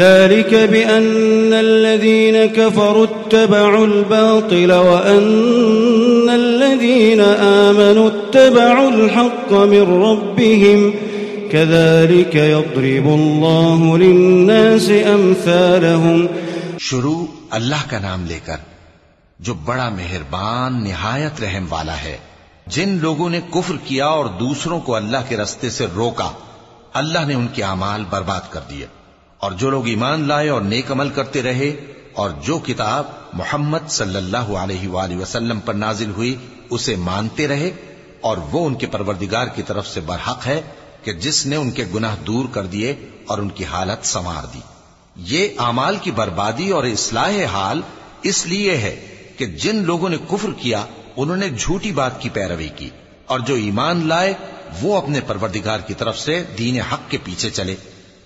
ذلك بأن الذين كفروا اتبعوا الباطل وأن الذين آمنوا اتبعوا الحق من ربهم كذلك يضرب الله للناس أمثالهم شروع اللہ کا نام لے کر جو بڑا مہربان نہایت رحم والا ہے جن لوگوں نے کفر کیا اور دوسروں کو اللہ کے رستے سے روکا اللہ نے ان کے اعمال برباد کر دیے۔ اور جو لوگ ایمان لائے اور نیک عمل کرتے رہے اور جو کتاب محمد صلی اللہ علیہ وآلہ وسلم پر نازل ہوئی، اسے مانتے رہے اور وہ ان کے پروردگار کی طرف سے برحق ہے کہ جس نے ان کے گناہ دور کر دیے اور ان کی حالت سنوار دی۔ یہ اعمال کی بربادی اور اصلاح حال اس لیے ہے کہ جن لوگوں نے کفر کیا، انہوں نے جھوٹی بات کی پیروی کی اور جو ایمان لائے، وہ اپنے پروردگار کی طرف سے دین حق کے پیچھے چلے۔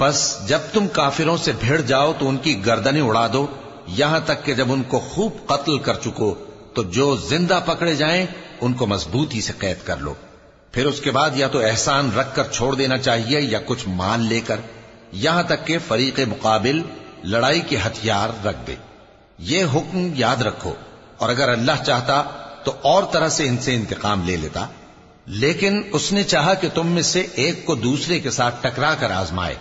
بس جب تم کافروں سے بھیڑ جاؤ تو ان کی گردنیں اڑا دو۔ یہاں تک کہ جب ان کو خوب قتل کر چکو، تو جو زندہ پکڑے جائیں، ان کو مضبوطی سے قید کر لو۔ پھر اس کے بعد یا تو احسان رکھ کر چھوڑ دینا چاہیے یا کچھ مان لے کر یہاں تک کہ فریق مقابل لڑائی کے ہتھیار رکھ دے۔ یہ حکم یاد رکھو۔ اور اگر اللہ چاہتا تو اور طرح سے ان سے انتقام لے لیتا۔ لیکن اس نے چاہا کہ تم میں سے ایک کو دوسرے کے ساتھ ٹکرا کر آزمائے۔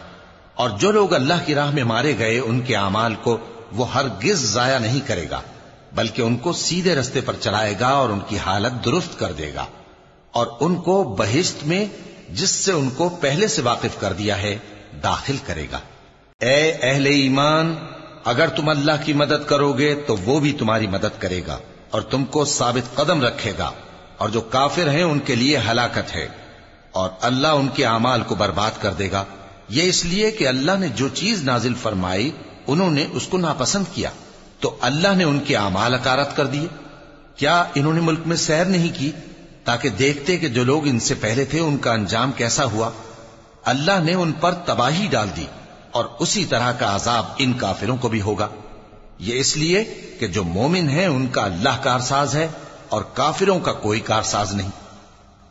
اور جو لوگ اللہ کی راہ میں مارے گئے ان کے اعمال کو وہ ہرگز ضائع نہیں کرے گا، بلکہ ان کو سیدھے رستے پر چلائے گا اور ان کی حالت درست کر دے گا۔ اور ان کو بہشت میں جس سے ان کو پہلے سے واقف کر دیا ہے، داخل کرے گا۔ اے اہل ایمان، اگر تم اللہ کی مدد کرو گے تو وہ بھی تمہاری مدد کرے گا اور تم کو ثابت قدم رکھے گا۔ اور جو کافر ہیں، ان کے لیے ہلاکت ہے اور اللہ ان کے اعمال کو برباد کر دے گا۔ یہ اس لیے کہ اللہ نے جو چیز نازل فرمائی، انہوں نے اس کو ناپسند کیا۔ تو اللہ نے ان کے اعمال اکارت کر دیے۔ کیا انہوں نے ملک میں سیر نہیں کی؟ تاکہ دیکھتے کہ جو لوگ ان سے پہلے تھے، ان کا انجام کیسا ہوا۔ اللہ نے ان پر تباہی ڈال دی اور اسی طرح کا عذاب ان کافروں کو بھی ہوگا۔ یہ اس لیے کہ جو مومن ہیں، ان کا اللہ کارساز ہے اور کافروں کا کوئی کارساز نہیں۔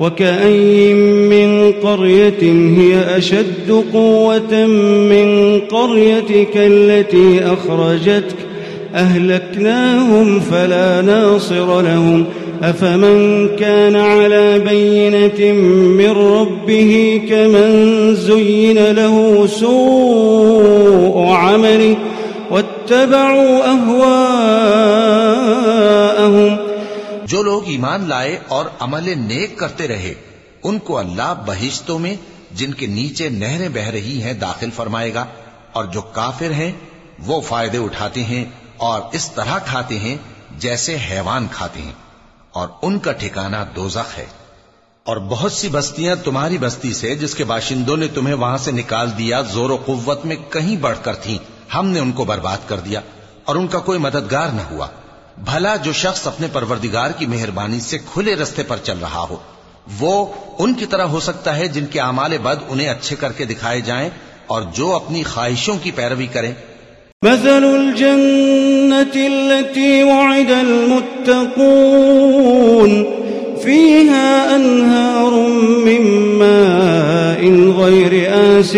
وكأي من قرية هي أشد قوة من قريتك التي أخرجتك أهلكناهم فلا ناصر لهم أفمن كان على بينة من ربه كمن زين له سوء عمله واتبعوا أهواءهم جو لوگ ایمان لائے اور عمل نیک کرتے رہے، ان کو اللہ بہشتوں میں، جن کے نیچے نہریں بہ رہی ہیں، داخل فرمائے گا۔ اور جو کافر ہیں، وہ فائدے اٹھاتے ہیں اور اس طرح کھاتے ہیں جیسے حیوان کھاتے ہیں۔ اور ان کا ٹھکانہ دوزخ ہے۔ اور بہت سی بستیاں تمہاری بستی سے، جس کے باشندوں نے تمہیں وہاں سے نکال دیا، زور و قوت میں کہیں بڑھ کر تھیں۔ ہم نے ان کو برباد کر دیا اور ان کا کوئی مددگار نہ ہوا۔ بھلا جو شخص اپنے پروردگار کی مہربانی سے کھلے رستے پر چل رہا ہو، وہ ان کی طرح ہو سکتا ہے جن کے اعمال بد انہیں اچھے کر کے دکھائے جائیں اور جو اپنی خواہشوں کی پیروی کریں۔ مثل الجنة التي وعد المتقون، فيها أنهار من ماء غير آس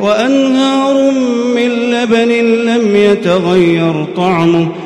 وأنهار من لبن لم يتغير طعمه.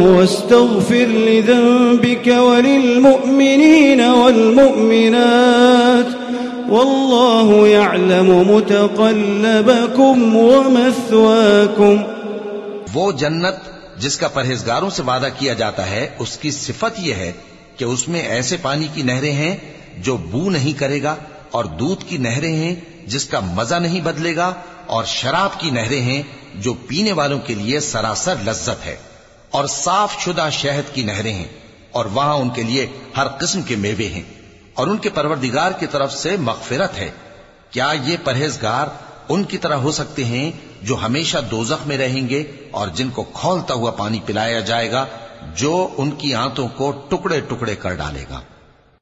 واستغفر لذنبك وللمؤمنين والمؤمنات والله يعلم متقلبكم ومثواكم. وہ جنت جس کا پرہیزگاروں سے وعدہ کیا جاتا ہے، اس کی صفت یہ ہے کہ اس میں ایسے پانی کی نہریں ہیں جو بو نہیں کرے گا اور دودھ کی نہریں ہیں جس کا مزہ نہیں بدلے گا اور شراب کی نہریں ہیں جو پینے والوں کے لیے سراسر لذت ہے۔ اور صاف شدہ شہد کی نہریں ہیں اور وہاں ان کے لیے ہر قسم کے میوے ہیں اور ان کے پروردگار کی طرف سے مغفرت ہے۔ کیا یہ پرہیزگار ان کی طرح ہو سکتے ہیں جو ہمیشہ دوزخ میں رہیں گے اور جن کو کھولتا ہوا پانی پلایا جائے گا، جو ان کی آنتوں کو ٹکڑے ٹکڑے کر ڈالے گا؟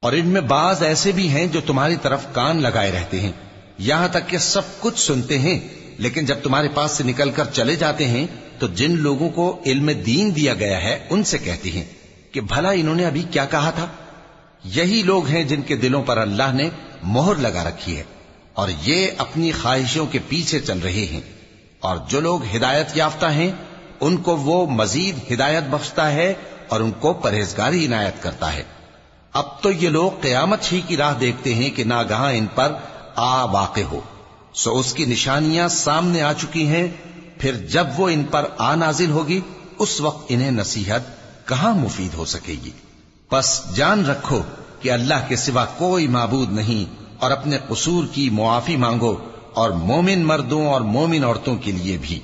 اور ان میں بعض ایسے بھی ہیں جو تمہاری طرف کان لگائے رہتے ہیں۔ یہاں تک کہ سب کچھ سنتے ہیں، لیکن جب تمہارے پاس سے نکل کر چلے جاتے ہیں، تو جن لوگوں کو علم دین دیا گیا ہے، ان سے کہتی ہیں کہ بھلا انہوں نے ابھی کیا کہا تھا؟ یہی لوگ ہیں جن کے دلوں پر اللہ نے مہر لگا رکھی ہے، اور یہ اپنی خواہشوں کے پیچھے چل رہے ہیں۔ اور جو لوگ ہدایت یافتہ ہیں، ان کو وہ مزید ہدایت بخشتا ہے اور ان کو پرہیزگاری عنایت کرتا ہے۔ اب تو یہ لوگ قیامت ہی کی راہ دیکھتے ہیں کہ ناگہاں ان پر آ واقع ہو۔ سو اس کی نشانیاں سامنے آ چکی ہیں۔ پھر جب وہ ان پر آ نازل ہوگی، اس وقت انہیں نصیحت کہاں مفید ہو سکے گی؟ بس جان رکھو کہ اللہ کے سوا کوئی معبود نہیں اور اپنے قصور کی معافی مانگو اور مومن مردوں اور مومن عورتوں کے لیے بھی۔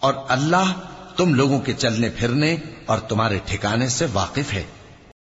اور اللہ تم لوگوں کے چلنے پھرنے اور تمہارے ٹھکانے سے واقف ہے۔